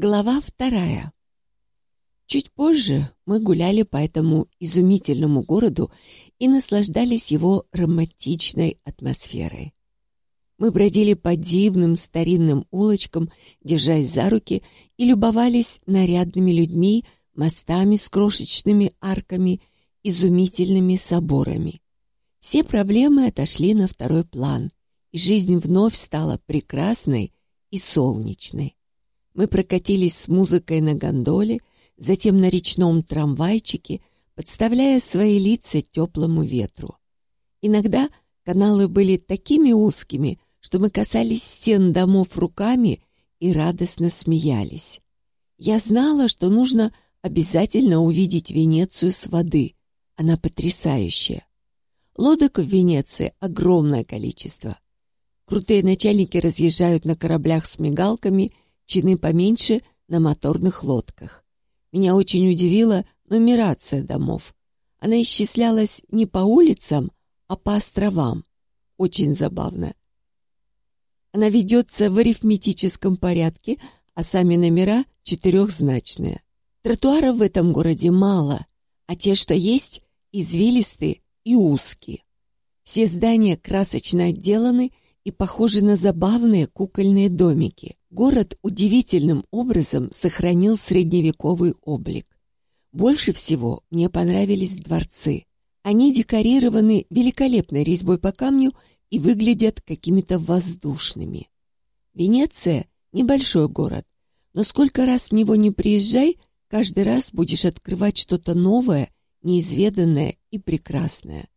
Глава вторая. Чуть позже мы гуляли по этому изумительному городу и наслаждались его романтичной атмосферой. Мы бродили по дивным старинным улочкам, держась за руки, и любовались нарядными людьми, мостами с крошечными арками, изумительными соборами. Все проблемы отошли на второй план, и жизнь вновь стала прекрасной и солнечной. Мы прокатились с музыкой на гондоле, затем на речном трамвайчике, подставляя свои лица теплому ветру. Иногда каналы были такими узкими, что мы касались стен домов руками и радостно смеялись. Я знала, что нужно обязательно увидеть Венецию с воды. Она потрясающая. Лодок в Венеции огромное количество. Крутые начальники разъезжают на кораблях с мигалками – чины поменьше на моторных лодках. Меня очень удивила нумерация домов. Она исчислялась не по улицам, а по островам. Очень забавно. Она ведется в арифметическом порядке, а сами номера четырехзначные. Тротуаров в этом городе мало, а те, что есть, извилистые и узкие. Все здания красочно отделаны и похожи на забавные кукольные домики. Город удивительным образом сохранил средневековый облик. Больше всего мне понравились дворцы. Они декорированы великолепной резьбой по камню и выглядят какими-то воздушными. Венеция – небольшой город, но сколько раз в него не приезжай, каждый раз будешь открывать что-то новое, неизведанное и прекрасное.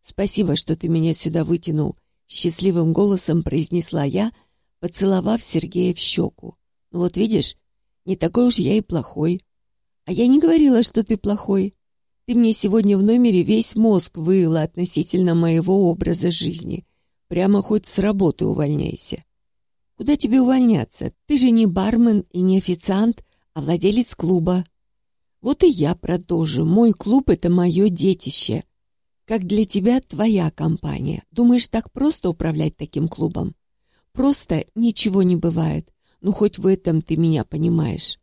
Спасибо, что ты меня сюда вытянул, счастливым голосом произнесла я – поцеловав Сергея в щеку. «Ну вот видишь, не такой уж я и плохой». «А я не говорила, что ты плохой. Ты мне сегодня в номере весь мозг выила относительно моего образа жизни. Прямо хоть с работы увольняйся». «Куда тебе увольняться? Ты же не бармен и не официант, а владелец клуба». «Вот и я про то же. Мой клуб — это мое детище. Как для тебя твоя компания. Думаешь, так просто управлять таким клубом?» Просто ничего не бывает. Ну, хоть в этом ты меня понимаешь.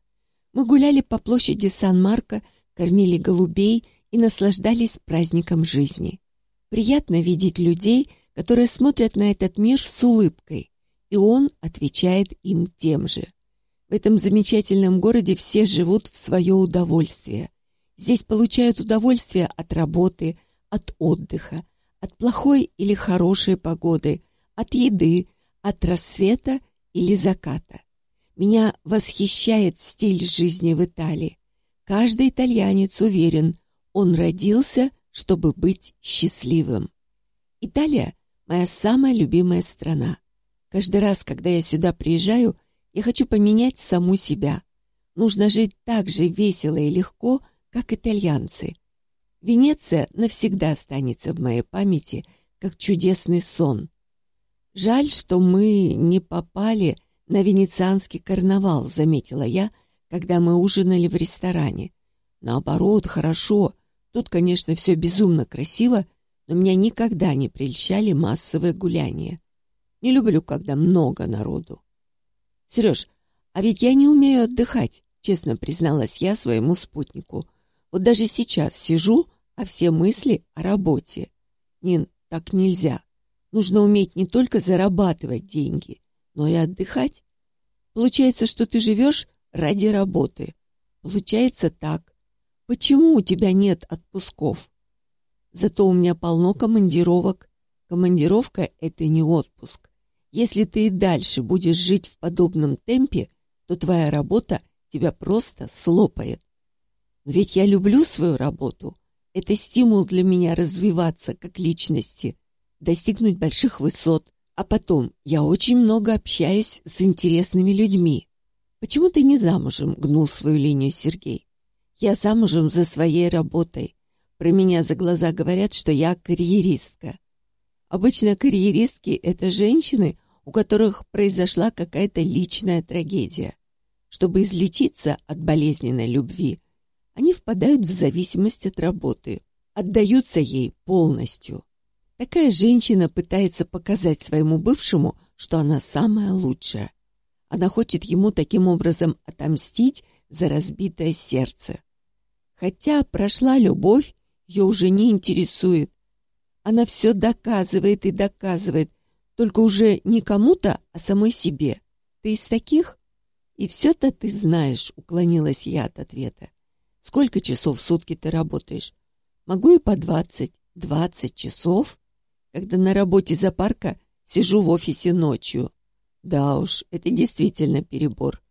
Мы гуляли по площади Сан-Марко, кормили голубей и наслаждались праздником жизни. Приятно видеть людей, которые смотрят на этот мир с улыбкой, и он отвечает им тем же. В этом замечательном городе все живут в свое удовольствие. Здесь получают удовольствие от работы, от отдыха, от плохой или хорошей погоды, от еды, от рассвета или заката. Меня восхищает стиль жизни в Италии. Каждый итальянец уверен, он родился, чтобы быть счастливым. Италия – моя самая любимая страна. Каждый раз, когда я сюда приезжаю, я хочу поменять саму себя. Нужно жить так же весело и легко, как итальянцы. Венеция навсегда останется в моей памяти, как чудесный сон. «Жаль, что мы не попали на венецианский карнавал», — заметила я, когда мы ужинали в ресторане. «Наоборот, хорошо. Тут, конечно, все безумно красиво, но меня никогда не прельщали массовые гуляния. Не люблю, когда много народу». «Сереж, а ведь я не умею отдыхать», — честно призналась я своему спутнику. «Вот даже сейчас сижу, а все мысли о работе. Нин, так нельзя. Нужно уметь не только зарабатывать деньги, но и отдыхать. Получается, что ты живешь ради работы. Получается так. Почему у тебя нет отпусков? Зато у меня полно командировок. Командировка — это не отпуск. Если ты и дальше будешь жить в подобном темпе, то твоя работа тебя просто слопает. Ведь я люблю свою работу. Это стимул для меня развиваться как личности достигнуть больших высот. А потом, я очень много общаюсь с интересными людьми. Почему ты не замужем? Гнул свою линию Сергей. Я замужем за своей работой. Про меня за глаза говорят, что я карьеристка. Обычно карьеристки — это женщины, у которых произошла какая-то личная трагедия. Чтобы излечиться от болезненной любви, они впадают в зависимость от работы, отдаются ей полностью. Такая женщина пытается показать своему бывшему, что она самая лучшая. Она хочет ему таким образом отомстить за разбитое сердце. Хотя прошла любовь, ее уже не интересует. Она все доказывает и доказывает, только уже не кому-то, а самой себе. Ты из таких? И все-то ты знаешь, уклонилась я от ответа. Сколько часов в сутки ты работаешь? Могу и по двадцать. Двадцать часов? Когда на работе за сижу в офисе ночью. Да уж, это действительно перебор.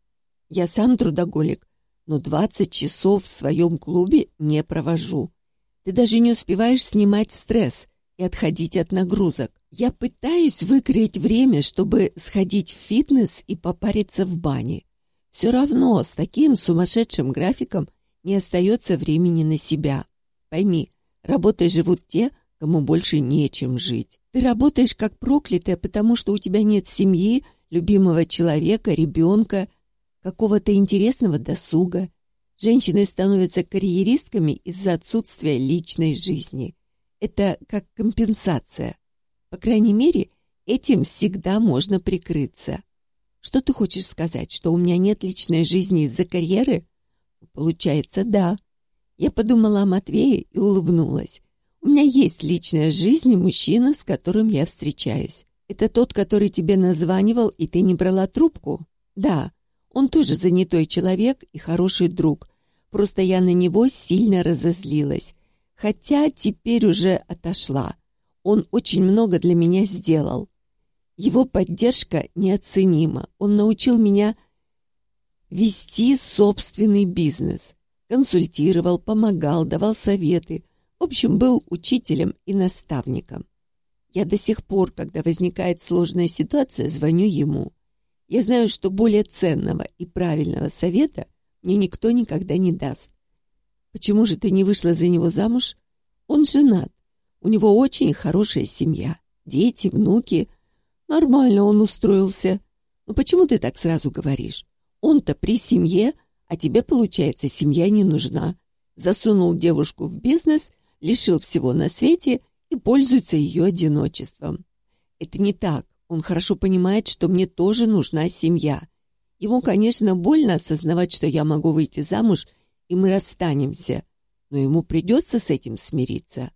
Я сам трудоголик, но двадцать часов в своем клубе не провожу. Ты даже не успеваешь снимать стресс и отходить от нагрузок. Я пытаюсь выкроить время, чтобы сходить в фитнес и попариться в бане. Все равно с таким сумасшедшим графиком не остается времени на себя. Пойми, работой живут те, кому больше нечем жить. Ты работаешь как проклятая, потому что у тебя нет семьи, любимого человека, ребенка, какого-то интересного досуга. Женщины становятся карьеристками из-за отсутствия личной жизни. Это как компенсация. По крайней мере, этим всегда можно прикрыться. Что ты хочешь сказать, что у меня нет личной жизни из-за карьеры? Получается, да. Я подумала о Матвее и улыбнулась. У меня есть личная жизнь мужчина, с которым я встречаюсь. Это тот, который тебе названивал, и ты не брала трубку? Да, он тоже занятой человек и хороший друг. Просто я на него сильно разозлилась. Хотя теперь уже отошла. Он очень много для меня сделал. Его поддержка неоценима. Он научил меня вести собственный бизнес. Консультировал, помогал, давал советы. В общем, был учителем и наставником. Я до сих пор, когда возникает сложная ситуация, звоню ему. Я знаю, что более ценного и правильного совета мне никто никогда не даст. Почему же ты не вышла за него замуж? Он женат. У него очень хорошая семья. Дети, внуки. Нормально он устроился. Но почему ты так сразу говоришь? Он-то при семье, а тебе, получается, семья не нужна. Засунул девушку в бизнес, лишил всего на свете и пользуется ее одиночеством. Это не так. Он хорошо понимает, что мне тоже нужна семья. Ему, конечно, больно осознавать, что я могу выйти замуж, и мы расстанемся. Но ему придется с этим смириться.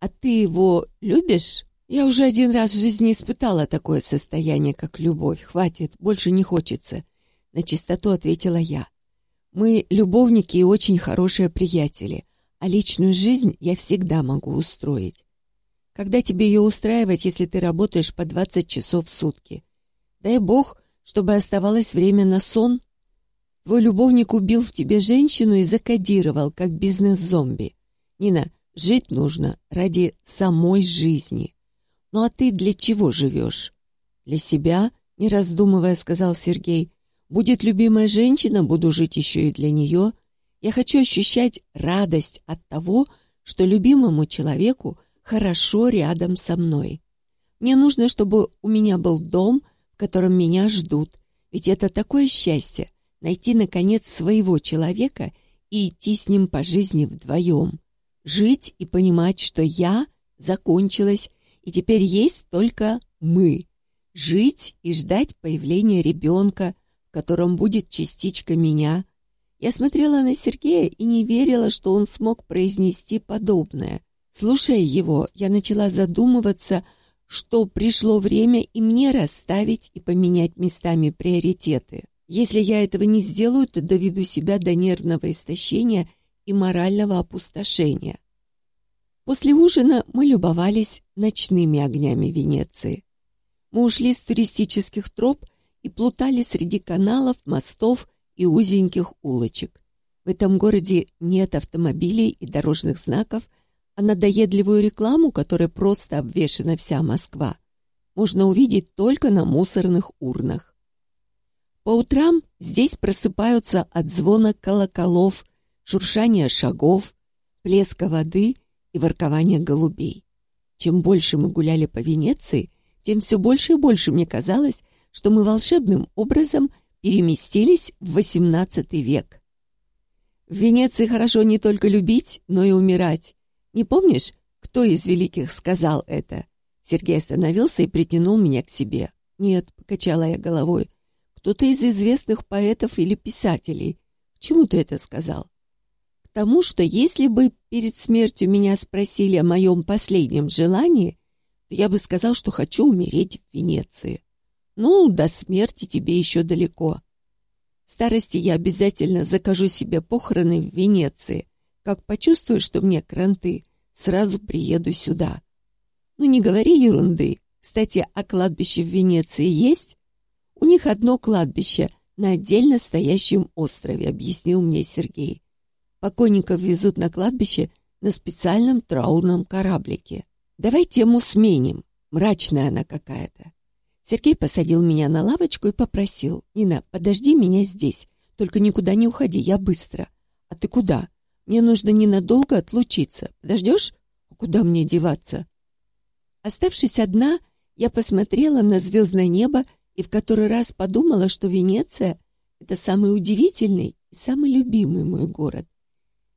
А ты его любишь? Я уже один раз в жизни испытала такое состояние, как любовь. Хватит, больше не хочется. На чистоту ответила я. Мы любовники и очень хорошие приятели, а личную жизнь я всегда могу устроить. Когда тебе ее устраивать, если ты работаешь по 20 часов в сутки? Дай бог, чтобы оставалось время на сон. Твой любовник убил в тебе женщину и закодировал, как бизнес-зомби. Нина, жить нужно ради самой жизни. «Ну а ты для чего живешь?» «Для себя», — не раздумывая, сказал Сергей. «Будет любимая женщина, буду жить еще и для нее. Я хочу ощущать радость от того, что любимому человеку хорошо рядом со мной. Мне нужно, чтобы у меня был дом, в котором меня ждут. Ведь это такое счастье — найти, наконец, своего человека и идти с ним по жизни вдвоем. Жить и понимать, что я закончилась и теперь есть только мы. Жить и ждать появления ребенка, котором будет частичка меня. Я смотрела на Сергея и не верила, что он смог произнести подобное. Слушая его, я начала задумываться, что пришло время и мне расставить и поменять местами приоритеты. Если я этого не сделаю, то доведу себя до нервного истощения и морального опустошения. После ужина мы любовались ночными огнями Венеции. Мы ушли с туристических троп и плутали среди каналов, мостов и узеньких улочек. В этом городе нет автомобилей и дорожных знаков, а надоедливую рекламу, которой просто обвешана вся Москва, можно увидеть только на мусорных урнах. По утрам здесь просыпаются от звона колоколов, шуршания шагов, плеска воды – и воркование голубей. Чем больше мы гуляли по Венеции, тем все больше и больше мне казалось, что мы волшебным образом переместились в XVIII век. В Венеции хорошо не только любить, но и умирать. Не помнишь, кто из великих сказал это? Сергей остановился и притянул меня к себе. Нет, покачала я головой. кто-то из известных поэтов или писателей. К чему ты это сказал? К тому, что если бы перед смертью меня спросили о моем последнем желании, то я бы сказал, что хочу умереть в Венеции. Ну, до смерти тебе еще далеко. В старости я обязательно закажу себе похороны в Венеции. Как почувствую, что мне кранты, сразу приеду сюда. Ну, не говори ерунды. Кстати, а кладбище в Венеции есть? У них одно кладбище на отдельно стоящем острове, объяснил мне Сергей. Покойников везут на кладбище на специальном траурном кораблике. Давай тему сменим. Мрачная она какая-то. Сергей посадил меня на лавочку и попросил. «Нина, подожди меня здесь. Только никуда не уходи, я быстро». «А ты куда? Мне нужно ненадолго отлучиться. Подождешь? А куда мне деваться?» Оставшись одна, я посмотрела на звездное небо и в который раз подумала, что Венеция — это самый удивительный и самый любимый мой город.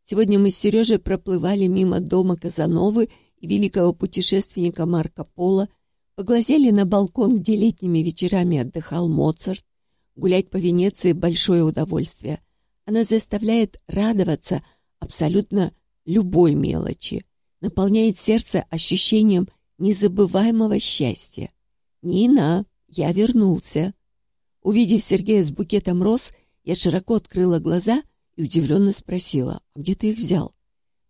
Сегодня мы с Сережей проплывали мимо дома Казановы и великого путешественника Марко Поло, поглазели на балкон, где летними вечерами отдыхал Моцарт. Гулять по Венеции — большое удовольствие. Она заставляет радоваться абсолютно любой мелочи, наполняет сердце ощущением незабываемого счастья. «Нина, я вернулся». Увидев Сергея с букетом роз, я широко открыла глаза и удивленно спросила, «А где ты их взял?»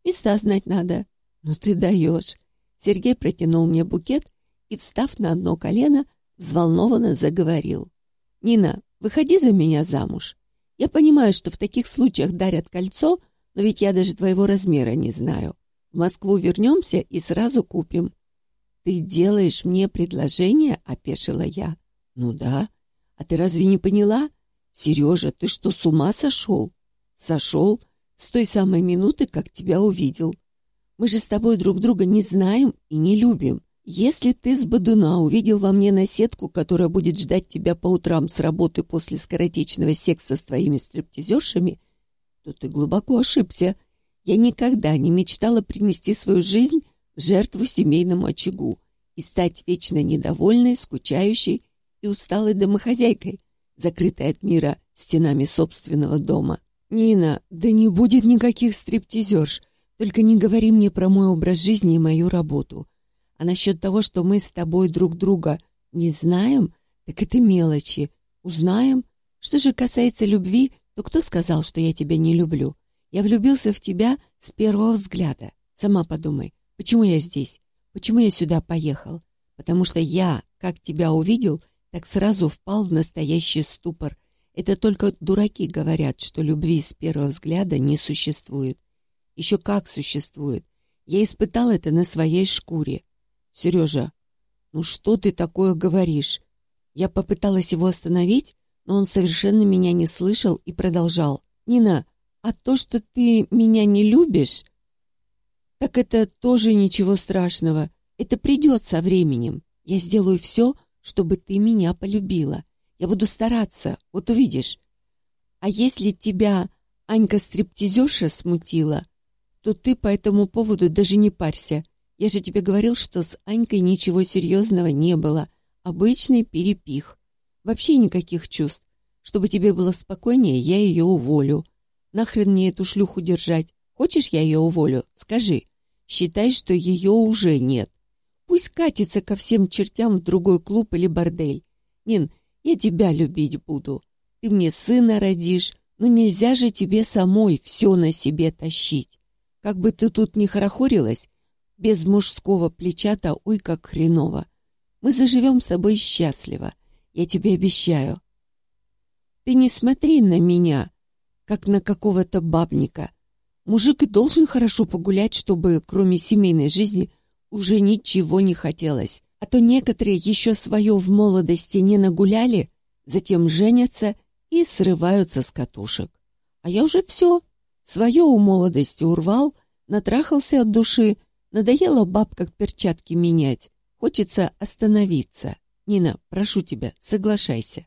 «Места знать надо». «Ну ты даешь». Сергей протянул мне букет и, встав на одно колено, взволнованно заговорил. «Нина, выходи за меня замуж. Я понимаю, что в таких случаях дарят кольцо, но ведь я даже твоего размера не знаю. В Москву вернемся и сразу купим. «Ты делаешь мне предложение?» — опешила я. «Ну да. А ты разве не поняла? Сережа, ты что, с ума сошел?» «Сошел с той самой минуты, как тебя увидел. Мы же с тобой друг друга не знаем и не любим. Если ты с Бадуна увидел во мне наседку, которая будет ждать тебя по утрам с работы после скоротечного секса с твоими стриптизершами, то ты глубоко ошибся. Я никогда не мечтала принести свою жизнь жертву семейному очагу и стать вечно недовольной, скучающей и усталой домохозяйкой, закрытой от мира стенами собственного дома. «Нина, да не будет никаких стриптизерш, только не говори мне про мой образ жизни и мою работу. А насчет того, что мы с тобой друг друга не знаем, так это мелочи. Узнаем. Что же касается любви, то кто сказал, что я тебя не люблю? Я влюбился в тебя с первого взгляда. Сама подумай, Почему я здесь? Почему я сюда поехал? Потому что я, как тебя увидел, так сразу впал в настоящий ступор. Это только дураки говорят, что любви с первого взгляда не существует. Еще как существует. Я испытал это на своей шкуре. Сережа, ну что ты такое говоришь? Я попыталась его остановить, но он совершенно меня не слышал и продолжал. Нина, а то, что ты меня не любишь, так это тоже ничего страшного. Это придет со временем. Я сделаю все, чтобы ты меня полюбила. Я буду стараться, вот увидишь. А если тебя Анька-стриптизерша смутила, то ты по этому поводу даже не парься. Я же тебе говорил, что с Анькой ничего серьезного не было. Обычный перепих. Вообще никаких чувств. Чтобы тебе было спокойнее, я ее уволю. Нахрен мне эту шлюху держать? Хочешь, я ее уволю? Скажи. Считай, что ее уже нет. Пусть катится ко всем чертям в другой клуб или бордель. Нин, я тебя любить буду. Ты мне сына родишь, но нельзя же тебе самой все на себе тащить. Как бы ты тут ни хорохорилась, без мужского плеча-то ой как хреново. Мы заживем с тобой счастливо, я тебе обещаю. Ты не смотри на меня, как на какого-то бабника. Мужик и должен хорошо погулять, чтобы, кроме семейной жизни, уже ничего не хотелось. А то некоторые еще свое в молодости не нагуляли, затем женятся и срываются с катушек. А я уже все, свое у молодости урвал, натрахался от души, надоело баб как перчатки менять. Хочется остановиться. Нина, прошу тебя, соглашайся.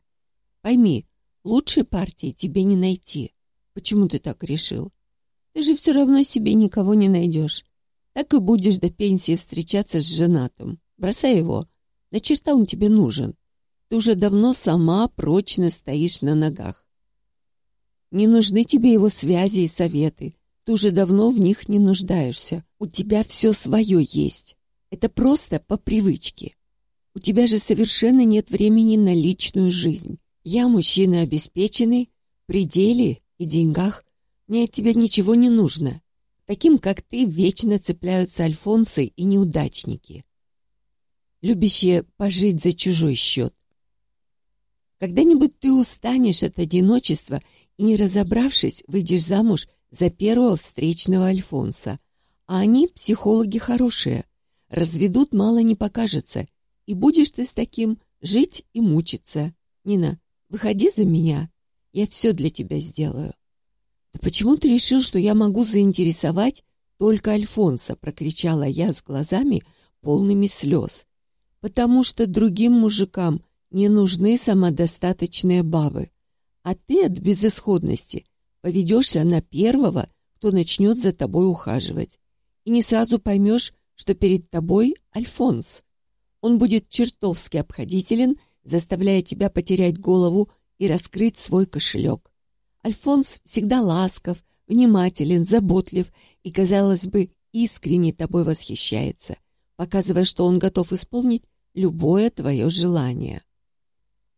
Пойми, лучшей партии тебе не найти. Почему ты так решил? Ты же все равно себе никого не найдешь. Так и будешь до пенсии встречаться с женатым. Бросай его. На черта он тебе нужен. ты уже давно сама прочно стоишь на ногах. Не нужны тебе его связи и советы. Ты уже давно в них не нуждаешься. У тебя все свое есть. Это просто по привычке. У тебя же совершенно нет времени на личную жизнь. Я мужчина обеспеченный, при деле и деньгах. Мне от тебя ничего не нужно. Таким, как ты, вечно цепляются альфонсы и неудачники, любящие пожить за чужой счет. Когда-нибудь ты устанешь от одиночества и, не разобравшись, выйдешь замуж за первого встречного Альфонса. А они, психологи хорошие, разведут мало не покажется, и будешь ты с таким жить и мучиться. Нина, выходи за меня, я все для тебя сделаю. «Да почему ты решил, что я могу заинтересовать только Альфонса?» — прокричала я с глазами, полными слез. «Потому что другим мужикам не нужны самодостаточные бабы, а ты от безысходности поведешься на первого, кто начнет за тобой ухаживать, и не сразу поймешь, что перед тобой Альфонс. Он будет чертовски обходителен, заставляя тебя потерять голову и раскрыть свой кошелек. Альфонс всегда ласков, внимателен, заботлив и, казалось бы, искренне тобой восхищается, показывая, что он готов исполнить любое твое желание.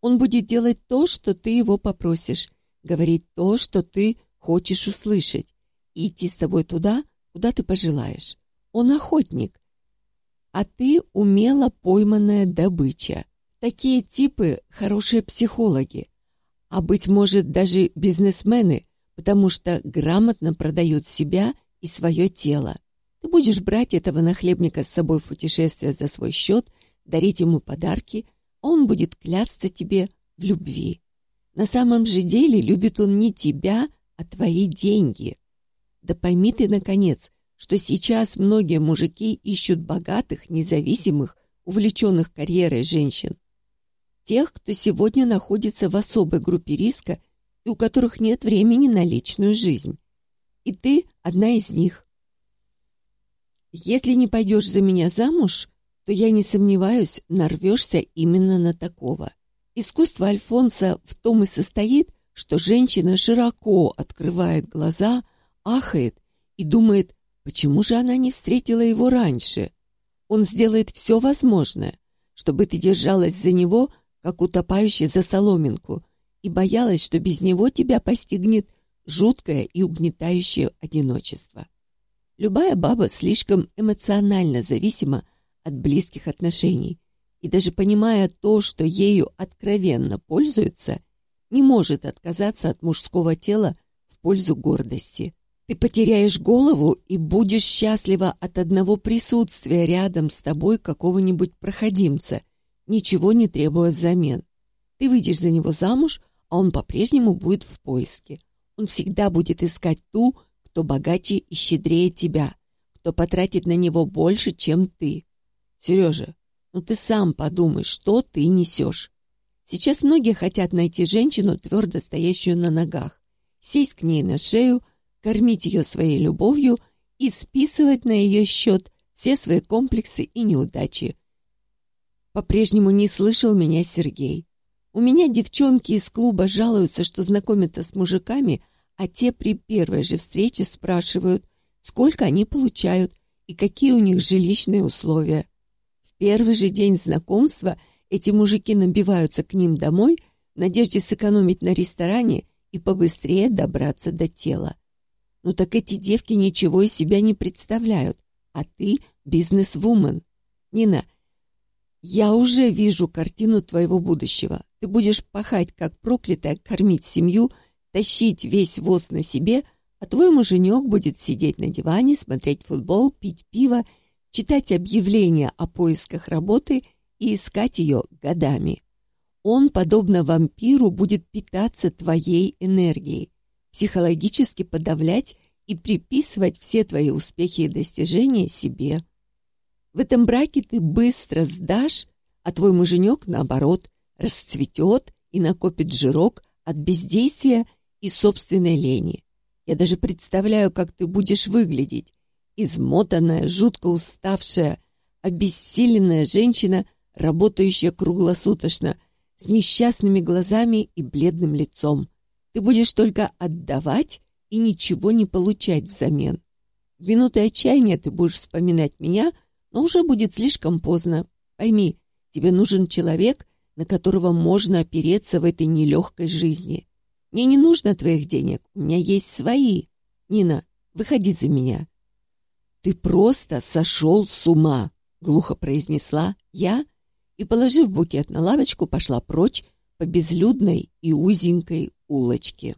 Он будет делать то, что ты его попросишь, говорить то, что ты хочешь услышать, и идти с тобой туда, куда ты пожелаешь. Он охотник, а ты умело пойманная добыча. Такие типы – хорошие психологи, а, быть может, даже бизнесмены, потому что грамотно продают себя и свое тело. Ты будешь брать этого нахлебника с собой в путешествие за свой счет, дарить ему подарки, он будет клясться тебе в любви. На самом же деле любит он не тебя, а твои деньги. Да пойми ты, наконец, что сейчас многие мужики ищут богатых, независимых, увлеченных карьерой женщин тех, кто сегодня находится в особой группе риска и у которых нет времени на личную жизнь. И ты одна из них. Если не пойдешь за меня замуж, то я не сомневаюсь, нарвешься именно на такого. Искусство Альфонса в том и состоит, что женщина широко открывает глаза, ахает и думает, почему же она не встретила его раньше. Он сделает все возможное, чтобы ты держалась за него – как утопающий за соломинку, и боялась, что без него тебя постигнет жуткое и угнетающее одиночество. Любая баба слишком эмоционально зависима от близких отношений, и даже понимая то, что ею откровенно пользуется, не может отказаться от мужского тела в пользу гордости. Ты потеряешь голову и будешь счастлива от одного присутствия рядом с тобой какого-нибудь проходимца – ничего не требуя взамен. Ты выйдешь за него замуж, а он по-прежнему будет в поиске. Он всегда будет искать ту, кто богаче и щедрее тебя, кто потратит на него больше, чем ты. Сережа, ну ты сам подумай, что ты несешь. Сейчас многие хотят найти женщину, твердо стоящую на ногах, сесть к ней на шею, кормить ее своей любовью и списывать на ее счет все свои комплексы и неудачи, по-прежнему не слышал меня Сергей. У меня девчонки из клуба жалуются, что знакомятся с мужиками, а те при первой же встрече спрашивают, сколько они получают и какие у них жилищные условия. Первый же день знакомства эти мужики набиваются к ним домой в надежде сэкономить на ресторане и побыстрее добраться до тела. Ну так эти девки ничего из себя не представляют, а ты бизнес-вумен. Нина, я уже вижу картину твоего будущего. Ты будешь пахать, как проклятая, кормить семью, тащить весь воз на себе, а твой муженек будет сидеть на диване, смотреть футбол, пить пиво, читать объявления о поисках работы и искать ее годами. Он, подобно вампиру, будет питаться твоей энергией, психологически подавлять и приписывать все твои успехи и достижения себе. В этом браке ты быстро сдашь, а твой муженек, наоборот, расцветет и накопит жирок от бездействия и собственной лени. Я даже представляю, как ты будешь выглядеть. Измотанная, жутко уставшая, обессиленная женщина, работающая круглосуточно, с несчастными глазами и бледным лицом. Ты будешь только отдавать и ничего не получать взамен. В минуты отчаяния ты будешь вспоминать меня, но уже будет слишком поздно. Пойми, тебе нужен человек, на которого можно опереться в этой нелегкой жизни. Мне не нужно твоих денег, у меня есть свои. Нина, выходи за меня. Ты просто сошел с ума, глухо произнесла я и, положив букет на лавочку, пошла прочь по безлюдной и узенькой улочке.